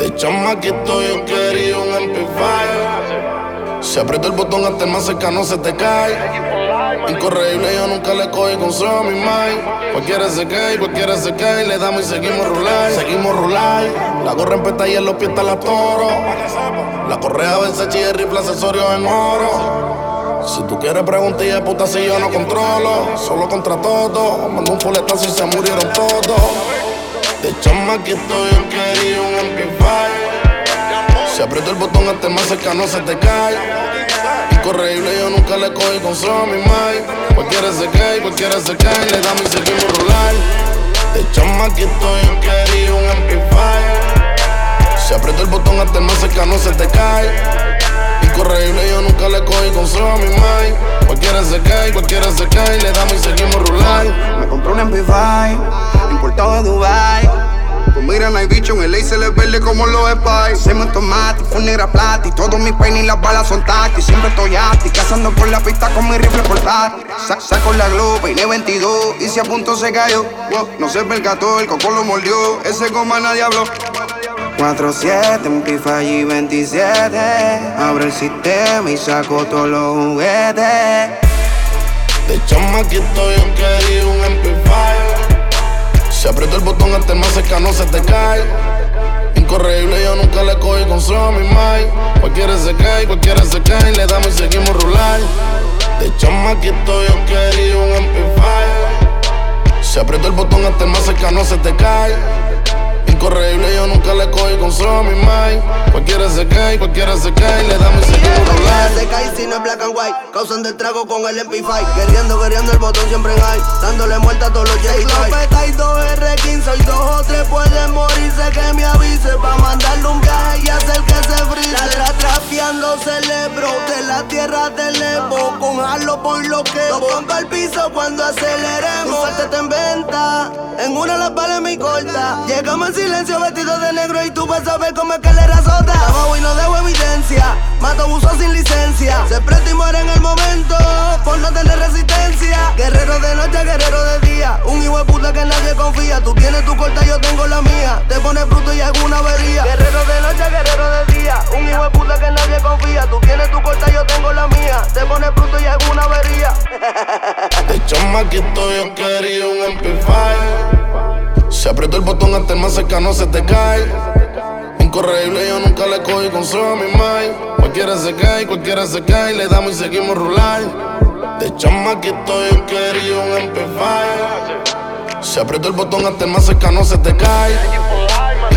De chamaquito yo quería un amplifier. Se aprieta el botón hasta el más cercano se te cae. Incorreíble, yo nunca le cogí con solo mi mind. Cualquiera se cae, cualquiera se cae. Le damos y seguimos rular, seguimos rular. La gorra en peta y en los pies está la toro. La correa Versace y el rifle accesorios en oro. Si tú quieres preguntar puta si yo no controlo, solo contra todo. Mando un fuletazo y se murieron todos. De chamaquito yo quería un amplifier. Se aprieta el botón hasta el más cercano se te cae. Incorreíble, yo nunca le cogí con solo mi mind. Cualquiera se cae, cualquiera se cae, le damos y seguimos rular. De chamaquito yo quería un amplifier. Se aprieta el botón hasta el más cercano se te cae. Incorreíble, yo nunca le cogí con solo mi mind. No hay bicho, en ley se le verde como los spies. Se me tomate, fue negra plata y todos mis peines y las balas son táctiles. Siempre estoy acti, cazando por la pista con mi rifle portátil. Sa- saco la globe, peine 22 y si a punto se cayó. No se percató, el coco lo mordió, ese goma nadie habló. 4-7, Amplify y 27. Abro el sistema y saco todos los juguetes. De chamaquito yo quería un hasta el más cercano se te cae. Incorreíble, yo nunca le cogí con solo mi mind. Cualquiera se cae, cualquiera se cae, le damos y seguimos rular. De chamaquito yo quería un amplifier. Se aprieta el botón hasta el más cercano se te cae. Incorreíble, yo mi mind. Cualquiera se cae, cualquiera se cae, le damos seguimos rular. Se cae si no es black and white. Causan de trago con el MP5 Queriendo, queriendo el botón siempre en high. Dándole muerte a todos los J Lopeta y 2R15 Y dos o tres pueden morirse. Que me avise Pa' mandarle un viaje y hacer que se frise. La tra trafiando celebro De la tierra del Evo. Con halo por lo que Lo pongo al piso cuando aceleremos. Suéltate en venta En una las balas me corta. Llegamos en silencio vestido de negro Y tú vas a ver cómo es que le razota. Abajo y no dejo evidencia. Mato abuso sin licencia. Se presta y muere en el momento Por no tener resistencia. Guerrero de noche, guerrero de día. Un hijo de puta que nadie confía. Tú tienes tu corta, yo tengo la mía. Te pones bruto y alguna avería. Guerrero de noche, guerrero de día. Un hijo de puta que nadie confía. Tú tienes tu corta, yo tengo la mía. Te pones bruto y alguna avería. De chamaquito yo quería un amplifier. Se aprieta el botón hasta el más cercano se te cae. Incorreíble, yo nunca le cogí con solo mi mind. Cualquiera se cae, cualquiera se cae, le damos y seguimos rular. De chamaquito yo quería un amplifier. Se aprieta el botón hasta el más cercano se te cae.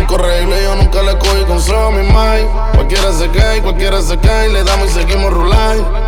Incorreíble, yo nunca le cogí con solo mi mind. Cualquiera se cae, cualquiera se cae, le damos y seguimos rular.